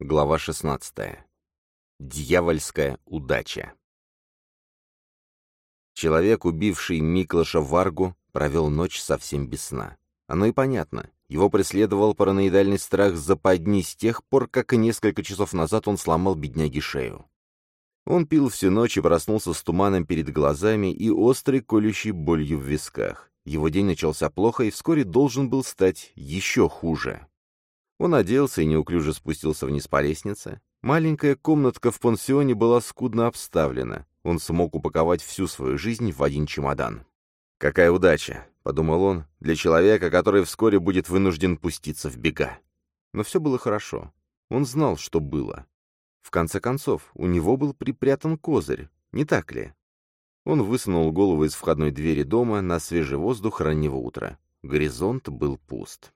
Глава 16. Дьявольская удача. Человек, убивший Миклаша Варгу, провел ночь совсем без сна. Оно и понятно. Его преследовал параноидальный страх западни с тех пор, как несколько часов назад он сломал бедняге шею. Он пил всю ночь и проснулся с туманом перед глазами и острой колющей болью в висках. Его день начался плохо и вскоре должен был стать еще хуже. Он оделся и неуклюже спустился вниз по лестнице. Маленькая комнатка в пансионе была скудно обставлена. Он смог упаковать всю свою жизнь в один чемодан. «Какая удача!» — подумал он, — «для человека, который вскоре будет вынужден пуститься в бега». Но все было хорошо. Он знал, что было. В конце концов, у него был припрятан козырь, не так ли? Он высунул голову из входной двери дома на свежий воздух раннего утра. Горизонт был пуст.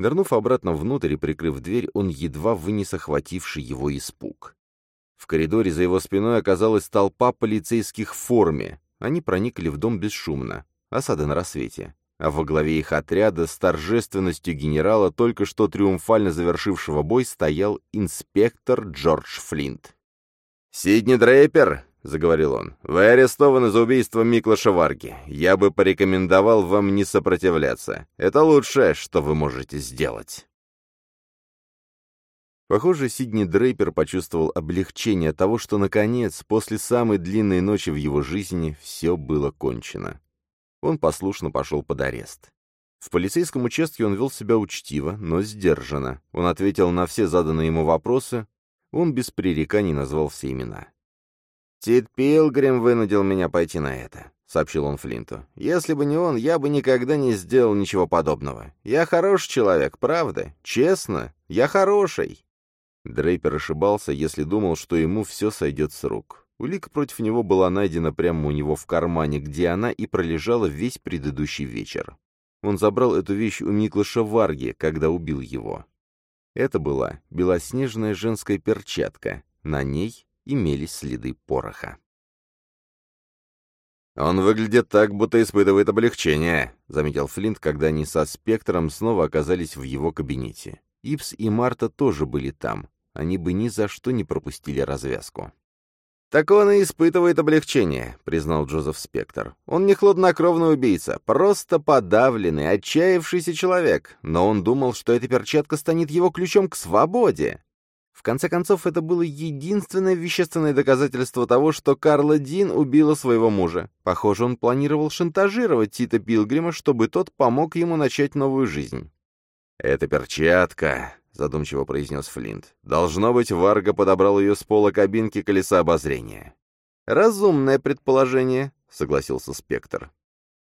Нырнув обратно внутрь и прикрыв дверь, он едва вынес охвативший его испуг. В коридоре за его спиной оказалась толпа полицейских в форме. Они проникли в дом бесшумно. Осада на рассвете. А во главе их отряда с торжественностью генерала, только что триумфально завершившего бой, стоял инспектор Джордж Флинт. «Сидни Дрейпер!» — заговорил он. «Вы арестованы за убийство Миклаша Варги. Я бы порекомендовал вам не сопротивляться. Это лучшее, что вы можете сделать». Похоже, Сидни Дрейпер почувствовал облегчение того, что, наконец, после самой длинной ночи в его жизни, все было кончено. Он послушно пошел под арест. В полицейском участке он вел себя учтиво, но сдержанно. Он ответил на все заданные ему вопросы. Он без пререканий назвал все имена. «Тит Пилгрим вынудил меня пойти на это», — сообщил он Флинту. «Если бы не он, я бы никогда не сделал ничего подобного. Я хороший человек, правда? Честно, я хороший». Дрейпер ошибался, если думал, что ему все сойдет с рук. Улика против него была найдена прямо у него в кармане, где она и пролежала весь предыдущий вечер. Он забрал эту вещь у Миклаша Варги, когда убил его. Это была белоснежная женская перчатка. На ней имелись следы пороха. «Он выглядит так, будто испытывает облегчение», — заметил Флинт, когда они со Спектром снова оказались в его кабинете. Ипс и Марта тоже были там. Они бы ни за что не пропустили развязку. «Так он и испытывает облегчение», — признал Джозеф Спектр. «Он не хладнокровный убийца, просто подавленный, отчаявшийся человек, но он думал, что эта перчатка станет его ключом к свободе. В конце концов, это было единственное вещественное доказательство того, что Карла Дин убила своего мужа. Похоже, он планировал шантажировать Тита Пилгрима, чтобы тот помог ему начать новую жизнь. «Это перчатка», — задумчиво произнес Флинт. «Должно быть, Варга подобрал ее с пола кабинки колеса обозрения». «Разумное предположение», — согласился Спектр.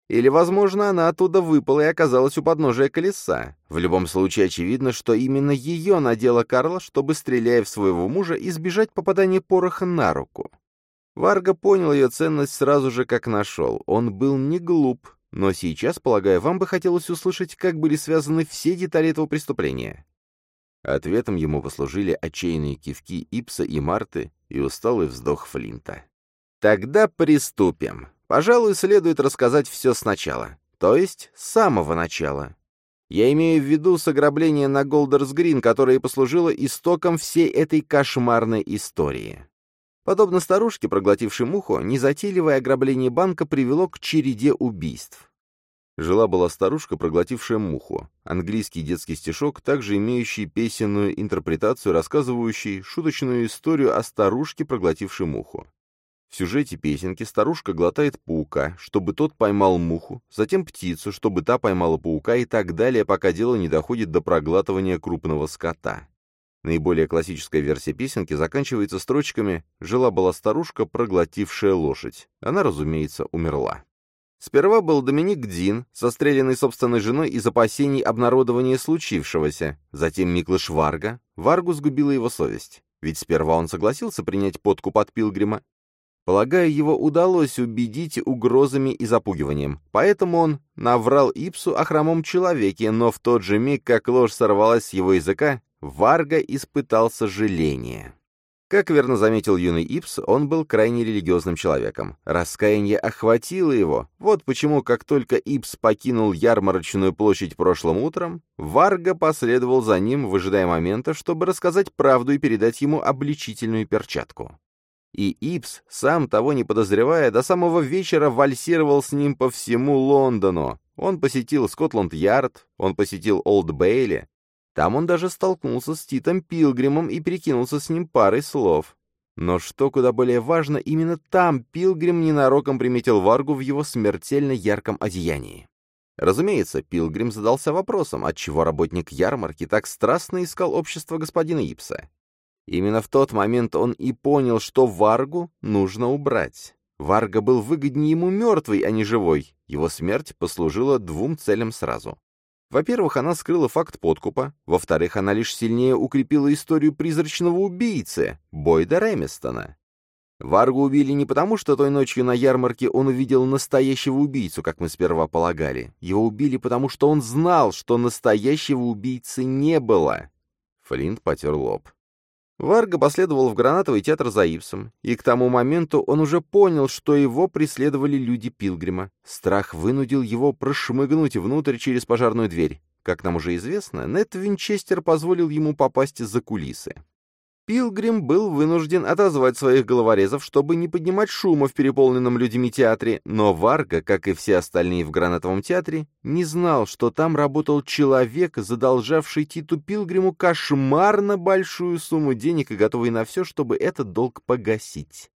Или, возможно, она оттуда выпала и оказалась у подножия колеса. В любом случае, очевидно, что именно ее надела Карла, чтобы, стреляя в своего мужа, избежать попадания пороха на руку. Варга понял ее ценность сразу же, как нашел. Он был не глуп, но сейчас, полагаю, вам бы хотелось услышать, как были связаны все детали этого преступления. Ответом ему послужили отчаянные кивки Ипса и Марты и усталый вздох Флинта. «Тогда приступим», Пожалуй, следует рассказать все сначала, то есть с самого начала. Я имею в виду с ограбления на Голдерс-Грин, которое послужило истоком всей этой кошмарной истории. Подобно старушке, проглотившей муху, незатейливое ограбление банка привело к череде убийств. Жила-была старушка, проглотившая муху. Английский детский стишок, также имеющий песенную интерпретацию, рассказывающий шуточную историю о старушке, проглотившей муху. В сюжете песенки старушка глотает паука, чтобы тот поймал муху, затем птицу, чтобы та поймала паука и так далее, пока дело не доходит до проглатывания крупного скота. Наиболее классическая версия песенки заканчивается строчками «Жила-была старушка, проглотившая лошадь». Она, разумеется, умерла. Сперва был Доминик Дин, состреленный собственной женой из опасений обнародования случившегося. Затем Миклыш Варга. Варгу сгубила его совесть. Ведь сперва он согласился принять подкуп от Пилгрима, Полагаю, его удалось убедить угрозами и запугиванием, поэтому он наврал Ипсу о хромом человеке, но в тот же миг, как ложь сорвалась с его языка, Варга испытал сожаление. Как верно заметил юный Ипс, он был крайне религиозным человеком. Раскаяние охватило его. Вот почему, как только Ипс покинул ярмарочную площадь прошлым утром, Варга последовал за ним, выжидая момента, чтобы рассказать правду и передать ему обличительную перчатку. И Ипс, сам того не подозревая, до самого вечера вальсировал с ним по всему Лондону. Он посетил Скотланд-Ярд, он посетил Олд-Бейли, там он даже столкнулся с Титом Пилгримом и перекинулся с ним парой слов. Но что куда более важно, именно там Пилгрим ненароком приметил Варгу в его смертельно ярком одеянии. Разумеется, Пилгрим задался вопросом, отчего работник ярмарки так страстно искал общество господина Ипса. Именно в тот момент он и понял, что Варгу нужно убрать. Варга был выгоднее ему мертвый, а не живой. Его смерть послужила двум целям сразу. Во-первых, она скрыла факт подкупа. Во-вторых, она лишь сильнее укрепила историю призрачного убийцы, Бойда Ремистона. Варгу убили не потому, что той ночью на ярмарке он увидел настоящего убийцу, как мы сперва полагали. Его убили потому, что он знал, что настоящего убийцы не было. Флинт потер лоб. Варга последовал в гранатовый театр за Ипсом, и к тому моменту он уже понял, что его преследовали люди Пилгрима. Страх вынудил его прошмыгнуть внутрь через пожарную дверь. Как нам уже известно, Нед Винчестер позволил ему попасть за кулисы. Пилгрим был вынужден отозвать своих головорезов, чтобы не поднимать шума в переполненном людьми театре, но Варга, как и все остальные в Гранатовом театре, не знал, что там работал человек, задолжавший Титу Пилгриму кошмарно большую сумму денег и готовый на все, чтобы этот долг погасить.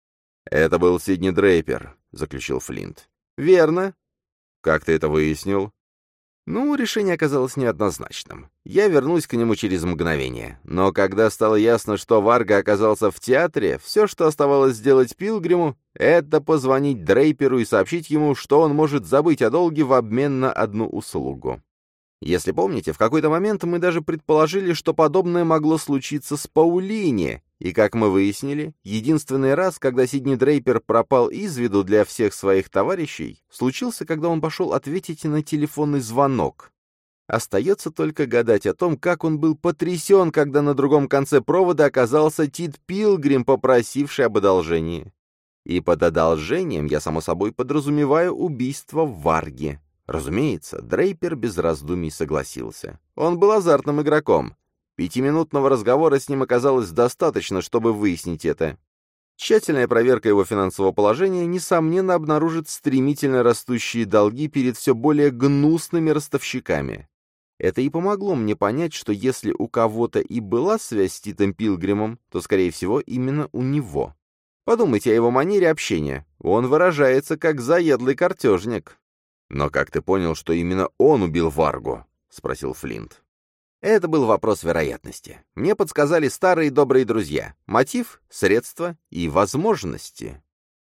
«Это был Сидни Дрейпер», — заключил Флинт. «Верно». «Как ты это выяснил?» Ну, решение оказалось неоднозначным. Я вернусь к нему через мгновение. Но когда стало ясно, что Варга оказался в театре, все, что оставалось сделать Пилгриму, это позвонить Дрейперу и сообщить ему, что он может забыть о долге в обмен на одну услугу. Если помните, в какой-то момент мы даже предположили, что подобное могло случиться с Паулини, и, как мы выяснили, единственный раз, когда Сидни Дрейпер пропал из виду для всех своих товарищей, случился, когда он пошел ответить на телефонный звонок. Остается только гадать о том, как он был потрясен, когда на другом конце провода оказался Тит Пилгрим, попросивший об одолжении. И под одолжением я, само собой, подразумеваю убийство в Варге. Разумеется, Дрейпер без раздумий согласился. Он был азартным игроком. Пятиминутного разговора с ним оказалось достаточно, чтобы выяснить это. Тщательная проверка его финансового положения, несомненно, обнаружит стремительно растущие долги перед все более гнусными ростовщиками. Это и помогло мне понять, что если у кого-то и была связь с Титом Пилгримом, то, скорее всего, именно у него. Подумайте о его манере общения. Он выражается как заедлый картежник. «Но как ты понял, что именно он убил Варгу?» — спросил Флинт. Это был вопрос вероятности. Мне подсказали старые добрые друзья. Мотив, средства и возможности.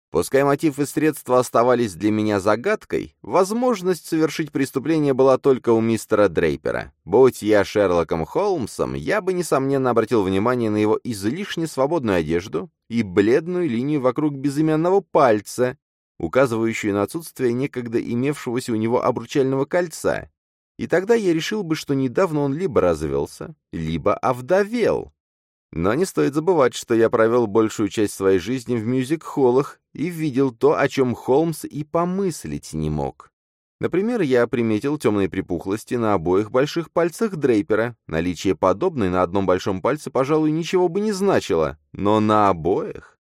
Пускай мотив и средства оставались для меня загадкой, возможность совершить преступление была только у мистера Дрейпера. Будь я Шерлоком Холмсом, я бы, несомненно, обратил внимание на его излишне свободную одежду и бледную линию вокруг безымянного пальца, указывающую на отсутствие некогда имевшегося у него обручального кольца, и тогда я решил бы, что недавно он либо развелся, либо овдовел. Но не стоит забывать, что я провел большую часть своей жизни в мюзик-холлах и видел то, о чем Холмс и помыслить не мог. Например, я приметил темные припухлости на обоих больших пальцах Дрейпера. Наличие подобной на одном большом пальце, пожалуй, ничего бы не значило, но на обоих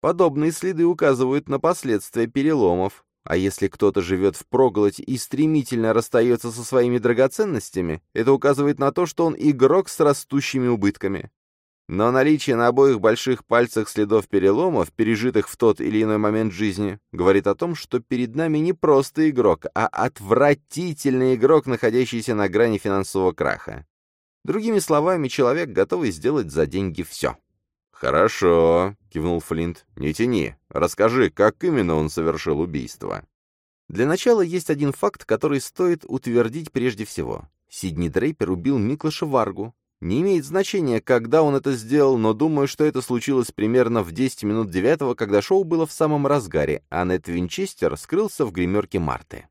Подобные следы указывают на последствия переломов, а если кто-то живет в проголодь и стремительно расстается со своими драгоценностями, это указывает на то, что он игрок с растущими убытками. Но наличие на обоих больших пальцах следов переломов, пережитых в тот или иной момент жизни, говорит о том, что перед нами не просто игрок, а отвратительный игрок, находящийся на грани финансового краха. Другими словами, человек, готовый сделать за деньги все. «Хорошо», — кивнул Флинт. «Не тяни. Расскажи, как именно он совершил убийство». Для начала есть один факт, который стоит утвердить прежде всего. Сидни Дрейпер убил Миклаша Варгу. Не имеет значения, когда он это сделал, но думаю, что это случилось примерно в 10 минут девятого, когда шоу было в самом разгаре, а Нед Винчестер скрылся в гримерке Марты.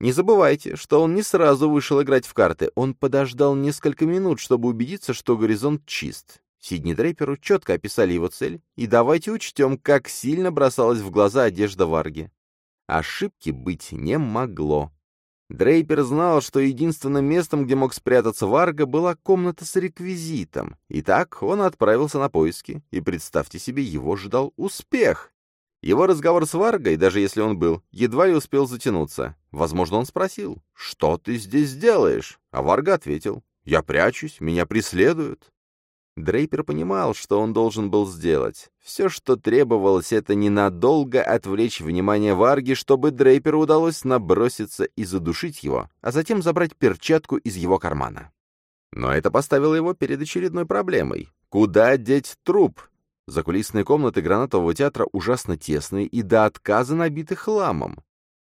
Не забывайте, что он не сразу вышел играть в карты, он подождал несколько минут, чтобы убедиться, что горизонт чист. Сидни Дрейперу четко описали его цель, и давайте учтем, как сильно бросалась в глаза одежда Варги. Ошибки быть не могло. Дрейпер знал, что единственным местом, где мог спрятаться Варга, была комната с реквизитом. Итак, он отправился на поиски, и, представьте себе, его ждал успех. Его разговор с Варгой, даже если он был, едва ли успел затянуться. Возможно, он спросил, «Что ты здесь делаешь?» А Варга ответил, «Я прячусь, меня преследуют». Дрейпер понимал, что он должен был сделать. Все, что требовалось, это ненадолго отвлечь внимание Варги, чтобы Дрейперу удалось наброситься и задушить его, а затем забрать перчатку из его кармана. Но это поставило его перед очередной проблемой. Куда деть труп? Закулисные комнаты гранатового театра ужасно тесные и до отказа набиты хламом.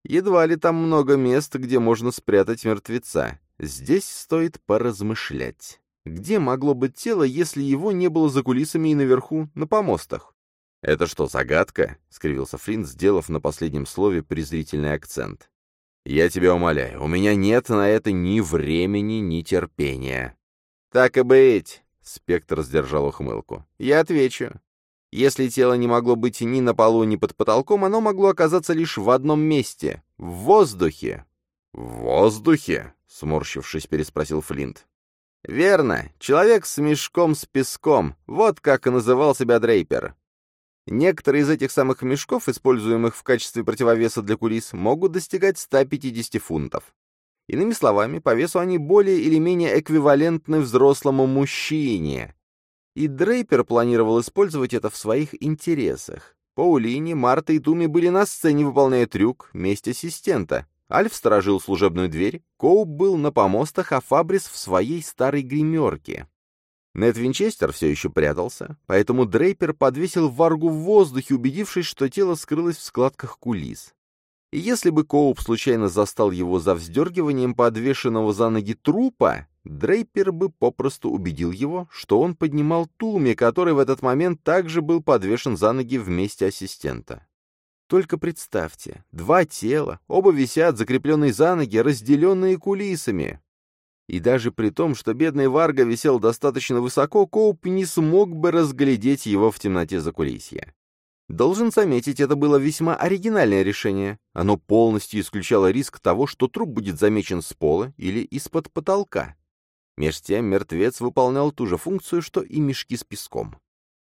Едва ли там много мест, где можно спрятать мертвеца. Здесь стоит поразмышлять. Где могло быть тело, если его не было за кулисами и наверху, на помостах? «Это что, загадка?» — скривился Флинт, сделав на последнем слове презрительный акцент. «Я тебя умоляю, у меня нет на это ни времени, ни терпения». «Так и быть!» — Спектр сдержал ухмылку. «Я отвечу. Если тело не могло быть ни на полу, ни под потолком, оно могло оказаться лишь в одном месте — в воздухе». «В воздухе?» — сморщившись, переспросил Флинт. Верно, человек с мешком с песком, вот как и называл себя Дрейпер. Некоторые из этих самых мешков, используемых в качестве противовеса для кулис, могут достигать 150 фунтов. Иными словами, по весу они более или менее эквивалентны взрослому мужчине. И Дрейпер планировал использовать это в своих интересах. Паулини, Марта и Туми были на сцене, выполняя трюк, месть ассистента, Альф сторожил служебную дверь, Коуп был на помостах, а Фабрис в своей старой гримерке. Нед Винчестер все еще прятался, поэтому Дрейпер подвесил варгу в воздухе, убедившись, что тело скрылось в складках кулис. И если бы Коуп случайно застал его за вздергиванием подвешенного за ноги трупа, Дрейпер бы попросту убедил его, что он поднимал Туми, который в этот момент также был подвешен за ноги вместе ассистента. Только представьте, два тела, оба висят, закрепленные за ноги, разделенные кулисами. И даже при том, что бедный Варга висел достаточно высоко, Коуп не смог бы разглядеть его в темноте закулисья. Должен заметить, это было весьма оригинальное решение. Оно полностью исключало риск того, что труп будет замечен с пола или из-под потолка. Меж тем мертвец выполнял ту же функцию, что и мешки с песком.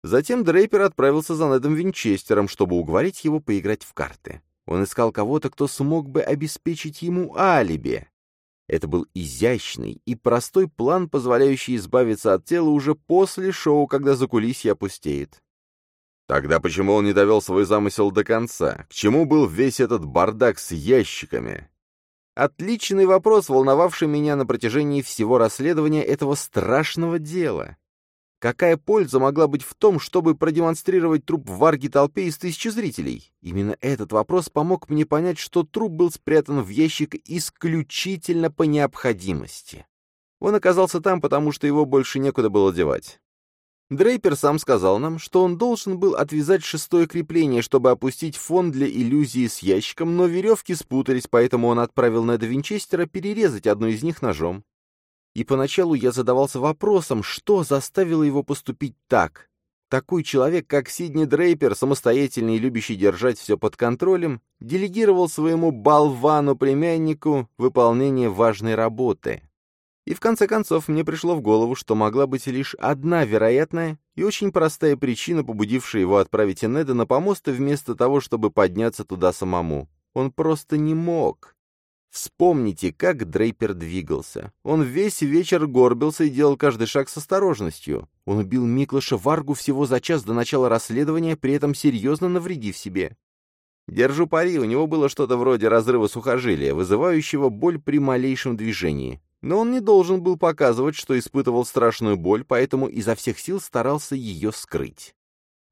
Затем Дрейпер отправился за Недом Винчестером, чтобы уговорить его поиграть в карты. Он искал кого-то, кто смог бы обеспечить ему алиби. Это был изящный и простой план, позволяющий избавиться от тела уже после шоу, когда закулисье опустеет. Тогда почему он не довел свой замысел до конца? К чему был весь этот бардак с ящиками? Отличный вопрос, волновавший меня на протяжении всего расследования этого страшного дела. Какая польза могла быть в том, чтобы продемонстрировать труп в варге толпе из тысячи зрителей? Именно этот вопрос помог мне понять, что труп был спрятан в ящик исключительно по необходимости. Он оказался там, потому что его больше некуда было девать. Дрейпер сам сказал нам, что он должен был отвязать шестое крепление, чтобы опустить фон для иллюзии с ящиком, но веревки спутались, поэтому он отправил Неда Винчестера перерезать одну из них ножом. И поначалу я задавался вопросом, что заставило его поступить так. Такой человек, как Сидни Дрейпер, самостоятельный и любящий держать все под контролем, делегировал своему болвану-племяннику выполнение важной работы. И в конце концов мне пришло в голову, что могла быть лишь одна вероятная и очень простая причина, побудившая его отправить Энеда на помост вместо того, чтобы подняться туда самому. Он просто не мог. Вспомните, как Дрейпер двигался. Он весь вечер горбился и делал каждый шаг с осторожностью. Он убил Миклаша Варгу всего за час до начала расследования, при этом серьезно навредив себе. Держу пари, у него было что-то вроде разрыва сухожилия, вызывающего боль при малейшем движении. Но он не должен был показывать, что испытывал страшную боль, поэтому изо всех сил старался ее скрыть.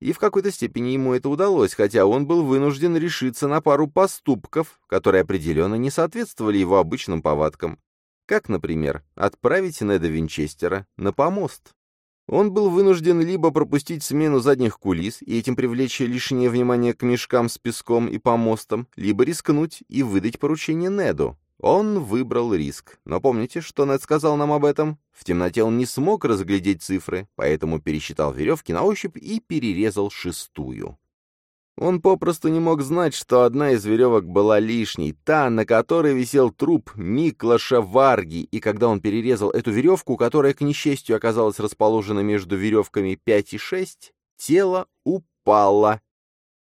И в какой-то степени ему это удалось, хотя он был вынужден решиться на пару поступков, которые определенно не соответствовали его обычным повадкам. Как, например, отправить Неда Винчестера на помост. Он был вынужден либо пропустить смену задних кулис и этим привлечь лишнее внимание к мешкам с песком и помостом, либо рискнуть и выдать поручение Неду. Он выбрал риск. Но помните, что Нед сказал нам об этом? В темноте он не смог разглядеть цифры, поэтому пересчитал веревки на ощупь и перерезал шестую. Он попросту не мог знать, что одна из веревок была лишней, та, на которой висел труп Миклаша Варги, и когда он перерезал эту веревку, которая, к несчастью, оказалась расположена между веревками 5 и 6, тело упало.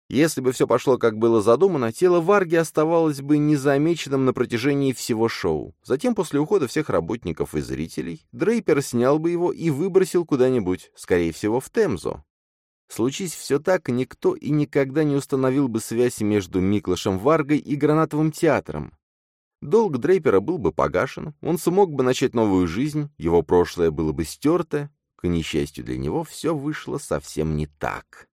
Если бы все пошло, как было задумано, тело Варги оставалось бы незамеченным на протяжении всего шоу. Затем, после ухода всех работников и зрителей, Дрейпер снял бы его и выбросил куда-нибудь, скорее всего, в Темзу. Случись все так, никто и никогда не установил бы связь между Миклашем Варгой и Гранатовым театром. Долг Дрейпера был бы погашен, он смог бы начать новую жизнь, его прошлое было бы стерто. К несчастью для него, все вышло совсем не так.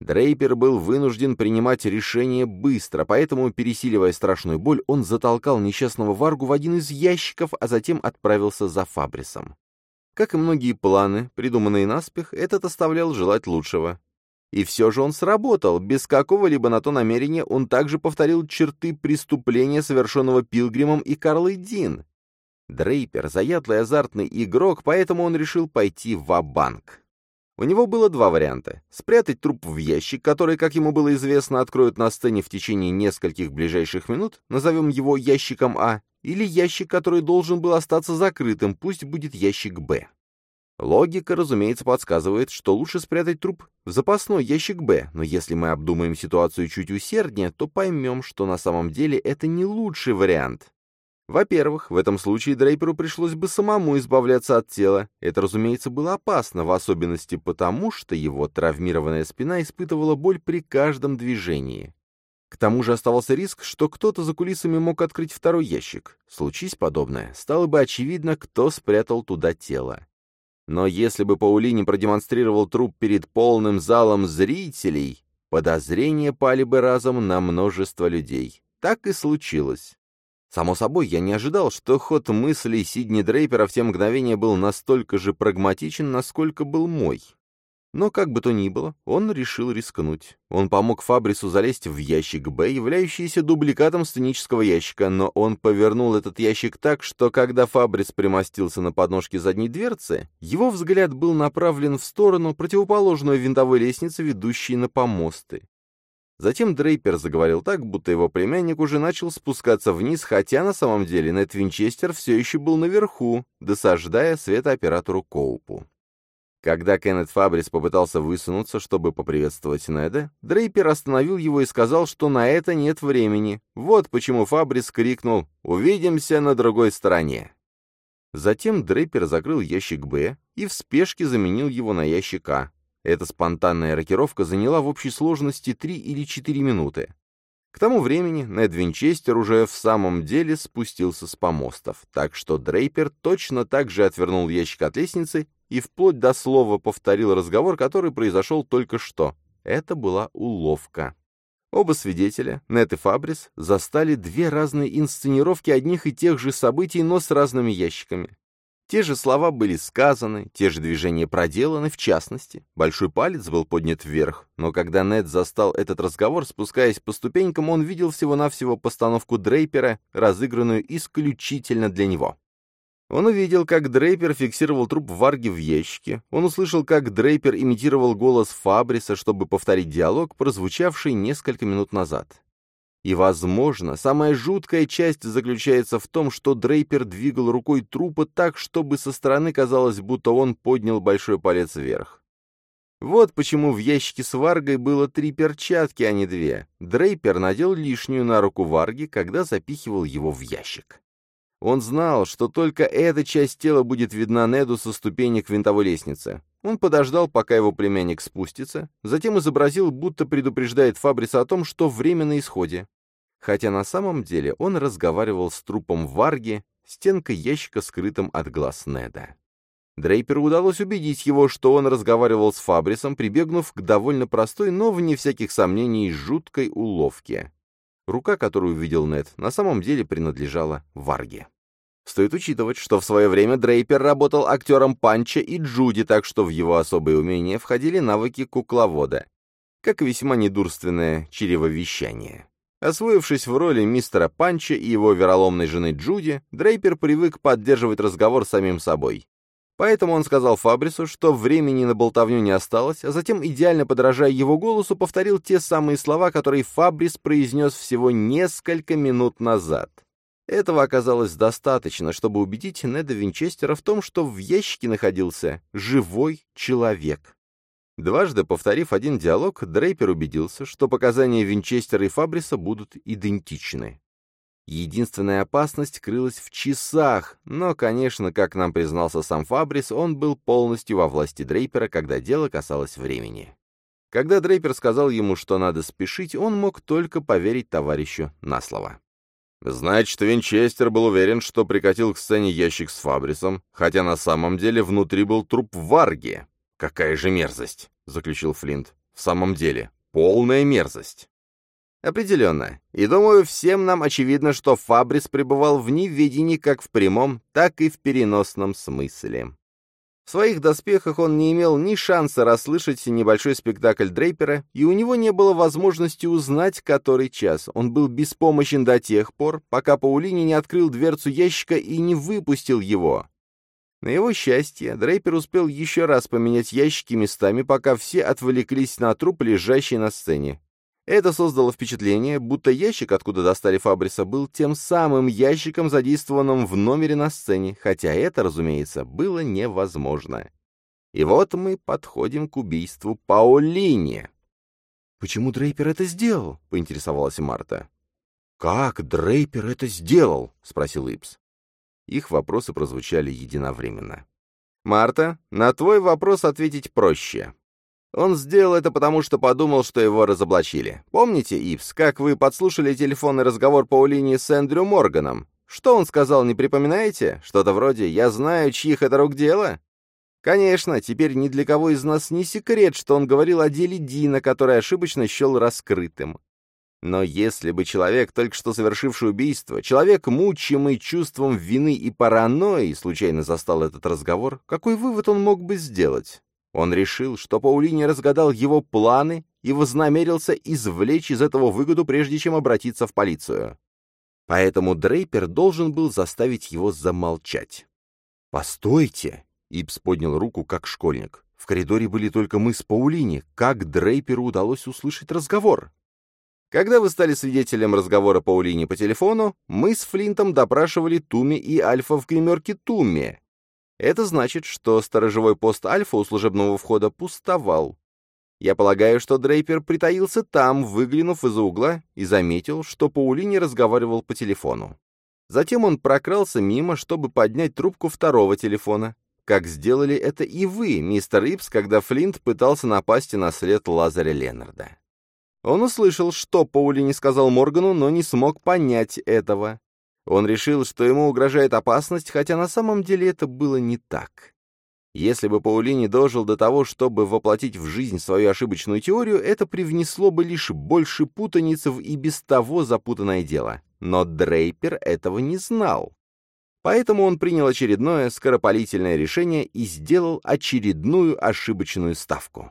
Дрейпер был вынужден принимать решение быстро, поэтому, пересиливая страшную боль, он затолкал несчастного Варгу в один из ящиков, а затем отправился за Фабрисом. Как и многие планы, придуманные наспех, этот оставлял желать лучшего. И все же он сработал, без какого-либо на то намерения он также повторил черты преступления, совершенного Пилгримом и Карлой Дин. Дрейпер — заядлый азартный игрок, поэтому он решил пойти в банк У него было два варианта. Спрятать труп в ящик, который, как ему было известно, откроют на сцене в течение нескольких ближайших минут, назовем его ящиком А, или ящик, который должен был остаться закрытым, пусть будет ящик «Б». Логика, разумеется, подсказывает, что лучше спрятать труп в запасной ящик «Б», но если мы обдумаем ситуацию чуть усерднее, то поймем, что на самом деле это не лучший вариант. Во-первых, в этом случае Дрейперу пришлось бы самому избавляться от тела. Это, разумеется, было опасно, в особенности потому, что его травмированная спина испытывала боль при каждом движении. К тому же оставался риск, что кто-то за кулисами мог открыть второй ящик. Случись подобное, стало бы очевидно, кто спрятал туда тело. Но если бы Паулини продемонстрировал труп перед полным залом зрителей, подозрения пали бы разом на множество людей. Так и случилось. Само собой, я не ожидал, что ход мыслей Сидни Дрейпера в те мгновения был настолько же прагматичен, насколько был мой. Но как бы то ни было, он решил рискнуть. Он помог Фабрису залезть в ящик Б, являющийся дубликатом сценического ящика, но он повернул этот ящик так, что когда Фабрис примостился на подножке задней дверцы, его взгляд был направлен в сторону, противоположную винтовой лестнице, ведущей на помосты. Затем Дрейпер заговорил так, будто его племянник уже начал спускаться вниз, хотя на самом деле Нед Винчестер все еще был наверху, досаждая светооператору Коупу. Когда Кеннет Фабрис попытался высунуться, чтобы поприветствовать Неда, Дрейпер остановил его и сказал, что на это нет времени. Вот почему Фабрис крикнул «Увидимся на другой стороне». Затем Дрейпер закрыл ящик «Б» и в спешке заменил его на ящик «А». Эта спонтанная рокировка заняла в общей сложности 3 или 4 минуты. К тому времени Нед Винчестер уже в самом деле спустился с помостов, так что Дрейпер точно так же отвернул ящик от лестницы и вплоть до слова повторил разговор, который произошел только что. Это была уловка. Оба свидетеля, Нет и Фабрис, застали две разные инсценировки одних и тех же событий, но с разными ящиками. Те же слова были сказаны, те же движения проделаны, в частности. Большой палец был поднят вверх, но когда Нед застал этот разговор, спускаясь по ступенькам, он видел всего-навсего постановку Дрейпера, разыгранную исключительно для него. Он увидел, как Дрейпер фиксировал труп Варги в ящике. Он услышал, как Дрейпер имитировал голос Фабриса, чтобы повторить диалог, прозвучавший несколько минут назад. И, возможно, самая жуткая часть заключается в том, что Дрейпер двигал рукой трупа так, чтобы со стороны казалось, будто он поднял большой палец вверх. Вот почему в ящике с Варгой было три перчатки, а не две. Дрейпер надел лишнюю на руку Варги, когда запихивал его в ящик. Он знал, что только эта часть тела будет видна Неду со ступенек винтовой лестницы. Он подождал, пока его племянник спустится, затем изобразил, будто предупреждает Фабриса о том, что время на исходе. Хотя на самом деле он разговаривал с трупом Варги, стенкой ящика, скрытым от глаз Неда. Дрейперу удалось убедить его, что он разговаривал с Фабрисом, прибегнув к довольно простой, но, вне всяких сомнений, жуткой уловке. Рука, которую видел Нед, на самом деле принадлежала Варге. Стоит учитывать, что в свое время Дрейпер работал актером Панча и Джуди, так что в его особые умения входили навыки кукловода, как весьма недурственное чревовещание. Освоившись в роли мистера Панча и его вероломной жены Джуди, Дрейпер привык поддерживать разговор с самим собой. Поэтому он сказал Фабрису, что времени на болтовню не осталось, а затем, идеально подражая его голосу, повторил те самые слова, которые Фабрис произнес всего несколько минут назад. Этого оказалось достаточно, чтобы убедить Неда Винчестера в том, что в ящике находился живой человек. Дважды повторив один диалог, Дрейпер убедился, что показания Винчестера и Фабриса будут идентичны. Единственная опасность крылась в часах, но, конечно, как нам признался сам Фабрис, он был полностью во власти Дрейпера, когда дело касалось времени. Когда Дрейпер сказал ему, что надо спешить, он мог только поверить товарищу на слово. Значит, Винчестер был уверен, что прикатил к сцене ящик с Фабрисом, хотя на самом деле внутри был труп Варги. «Какая же мерзость!» — заключил Флинт. «В самом деле, полная мерзость!» Определенно. И думаю, всем нам очевидно, что Фабрис пребывал в неведении как в прямом, так и в переносном смысле. В своих доспехах он не имел ни шанса расслышать небольшой спектакль Дрейпера, и у него не было возможности узнать, который час. Он был беспомощен до тех пор, пока Паулини не открыл дверцу ящика и не выпустил его. На его счастье, Дрейпер успел еще раз поменять ящики местами, пока все отвлеклись на труп, лежащий на сцене. Это создало впечатление, будто ящик, откуда достали Фабриса, был тем самым ящиком, задействованным в номере на сцене, хотя это, разумеется, было невозможно. И вот мы подходим к убийству Паолини. «Почему Дрейпер это сделал?» — поинтересовалась Марта. «Как Дрейпер это сделал?» — спросил Ипс. Их вопросы прозвучали единовременно. «Марта, на твой вопрос ответить проще. Он сделал это потому, что подумал, что его разоблачили. Помните, Ивс, как вы подслушали телефонный разговор по линии с Эндрю Морганом? Что он сказал, не припоминаете? Что-то вроде «я знаю, чьих это рук дело»? Конечно, теперь ни для кого из нас не секрет, что он говорил о деле Дина, который ошибочно счел раскрытым. Но если бы человек, только что совершивший убийство, человек, мучимый чувством вины и паранойи, случайно застал этот разговор, какой вывод он мог бы сделать? Он решил, что Паулини разгадал его планы и вознамерился извлечь из этого выгоду, прежде чем обратиться в полицию. Поэтому Дрейпер должен был заставить его замолчать. «Постойте!» — Ипс поднял руку, как школьник. «В коридоре были только мы с Паулини. Как Дрейперу удалось услышать разговор?» Когда вы стали свидетелем разговора Паулини по телефону, мы с Флинтом допрашивали Туми и Альфа в гримерке Туми, это значит, что сторожевой пост Альфа у служебного входа пустовал. Я полагаю, что Дрейпер притаился там, выглянув из-за угла, и заметил, что Паулини разговаривал по телефону. Затем он прокрался мимо, чтобы поднять трубку второго телефона. Как сделали это и вы, мистер Ипс, когда Флинт пытался напасть на след Лазаря Леннарда. Он услышал, что Паулини сказал Моргану, но не смог понять этого. Он решил, что ему угрожает опасность, хотя на самом деле это было не так. Если бы Паулини дожил до того, чтобы воплотить в жизнь свою ошибочную теорию, это привнесло бы лишь больше путаницы в и без того запутанное дело. Но Дрейпер этого не знал. Поэтому он принял очередное скоропалительное решение и сделал очередную ошибочную ставку.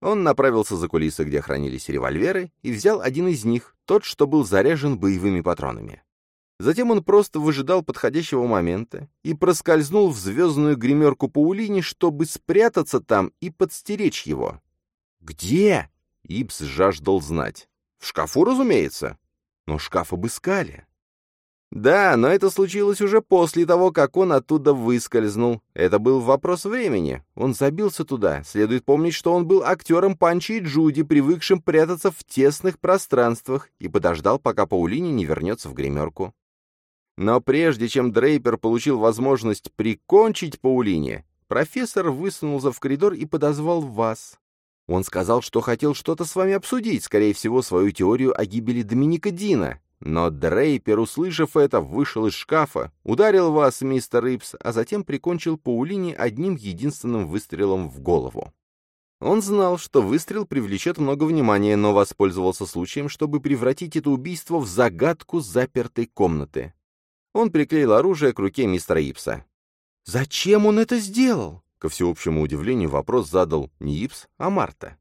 Он направился за кулисы, где хранились револьверы, и взял один из них, тот, что был заряжен боевыми патронами. Затем он просто выжидал подходящего момента и проскользнул в звездную гримерку Паулини, чтобы спрятаться там и подстеречь его. «Где?» — Ипс жаждал знать. «В шкафу, разумеется. Но шкаф обыскали». Да, но это случилось уже после того, как он оттуда выскользнул. Это был вопрос времени. Он забился туда. Следует помнить, что он был актером Панчи и Джуди, привыкшим прятаться в тесных пространствах, и подождал, пока Паулини не вернется в гримерку. Но прежде чем Дрейпер получил возможность прикончить Паулине, профессор высунулся в коридор и подозвал вас. Он сказал, что хотел что-то с вами обсудить, скорее всего, свою теорию о гибели Доминика Дина. Но Дрейпер, услышав это, вышел из шкафа, ударил вас, мистер Рипс, а затем прикончил Паулине одним единственным выстрелом в голову. Он знал, что выстрел привлечет много внимания, но воспользовался случаем, чтобы превратить это убийство в загадку запертой комнаты. Он приклеил оружие к руке мистера Ипса. «Зачем он это сделал?» Ко всеобщему удивлению вопрос задал не Ипс, а Марта.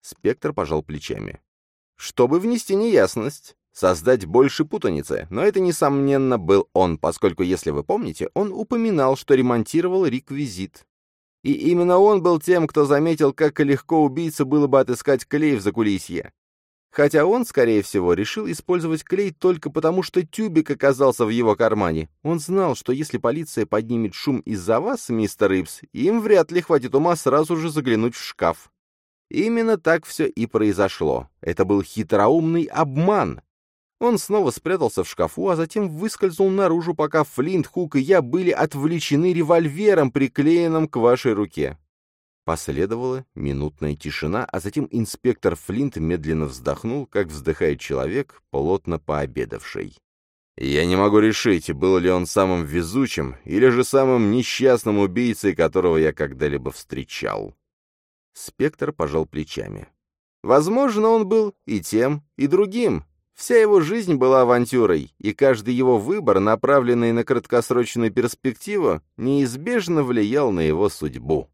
Спектр пожал плечами. «Чтобы внести неясность. создать больше путаницы, но это, несомненно, был он, поскольку, если вы помните, он упоминал, что ремонтировал реквизит. И именно он был тем, кто заметил, как легко убийце было бы отыскать клей в закулисье. Хотя он, скорее всего, решил использовать клей только потому, что тюбик оказался в его кармане. Он знал, что если полиция поднимет шум из-за вас, мистер Ипс, им вряд ли хватит ума сразу же заглянуть в шкаф. Именно так все и произошло. Это был хитроумный обман. Он снова спрятался в шкафу, а затем выскользнул наружу, пока Флинт, Хук и я были отвлечены револьвером, приклеенным к вашей руке. Последовала минутная тишина, а затем инспектор Флинт медленно вздохнул, как вздыхает человек, плотно пообедавший. «Я не могу решить, был ли он самым везучим или же самым несчастным убийцей, которого я когда-либо встречал». Спектр пожал плечами. «Возможно, он был и тем, и другим. Вся его жизнь была авантюрой, и каждый его выбор, направленный на краткосрочную перспективу, неизбежно влиял на его судьбу».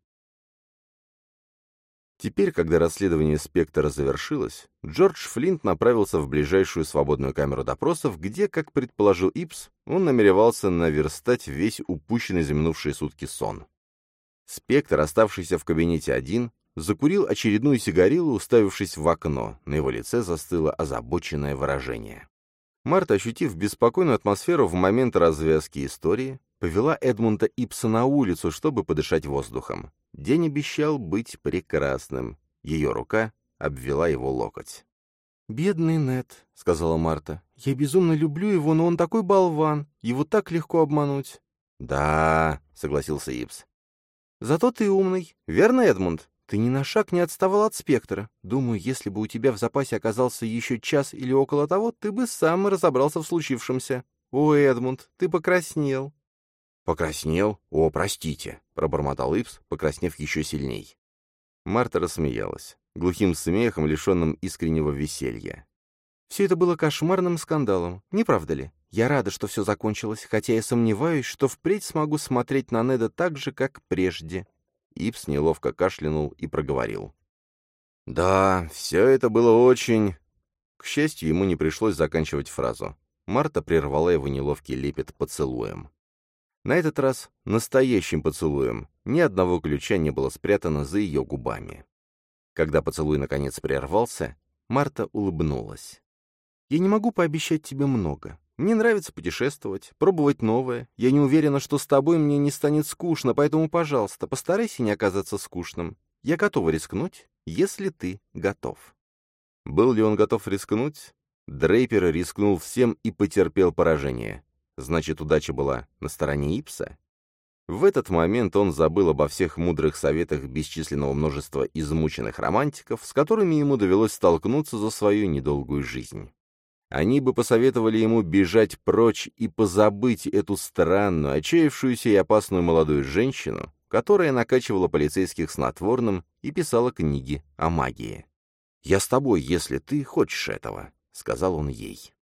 Теперь, когда расследование «Спектра» завершилось, Джордж Флинт направился в ближайшую свободную камеру допросов, где, как предположил Ипс, он намеревался наверстать весь упущенный за минувшие сутки сон. Спектр, оставшийся в кабинете один, закурил очередную сигарилу, уставившись в окно. На его лице застыло озабоченное выражение. Марта, ощутив беспокойную атмосферу в момент развязки истории, повела Эдмунда Ипса на улицу, чтобы подышать воздухом. День обещал быть прекрасным. Ее рука обвела его локоть. «Бедный Нед», — сказала Марта. «Я безумно люблю его, но он такой болван. Его так легко обмануть». «Да», — согласился Ипс. «Зато ты умный. Верно, Эдмунд? Ты ни на шаг не отставал от спектра. Думаю, если бы у тебя в запасе оказался еще час или около того, ты бы сам разобрался в случившемся. О, Эдмунд, ты покраснел. «Покраснел? О, простите!» — пробормотал Ипс, покраснев еще сильней. Марта рассмеялась, глухим смехом, лишенным искреннего веселья. «Все это было кошмарным скандалом, не правда ли? Я рада, что все закончилось, хотя я сомневаюсь, что впредь смогу смотреть на Неда так же, как прежде». Ипс неловко кашлянул и проговорил. «Да, все это было очень...» К счастью, ему не пришлось заканчивать фразу. Марта прервала его неловкий лепет поцелуем. На этот раз настоящим поцелуем. Ни одного ключа не было спрятано за ее губами. Когда поцелуй наконец прервался, Марта улыбнулась. «Я не могу пообещать тебе много. Мне нравится путешествовать, пробовать новое. Я не уверена, что с тобой мне не станет скучно, поэтому, пожалуйста, постарайся не оказаться скучным. Я готова рискнуть, если ты готов». Был ли он готов рискнуть? Дрейпер рискнул всем и потерпел поражение. Значит, удача была на стороне Ипса? В этот момент он забыл обо всех мудрых советах бесчисленного множества измученных романтиков, с которыми ему довелось столкнуться за свою недолгую жизнь. Они бы посоветовали ему бежать прочь и позабыть эту странную, отчаявшуюся и опасную молодую женщину, которая накачивала полицейских снотворным и писала книги о магии. «Я с тобой, если ты хочешь этого», — сказал он ей.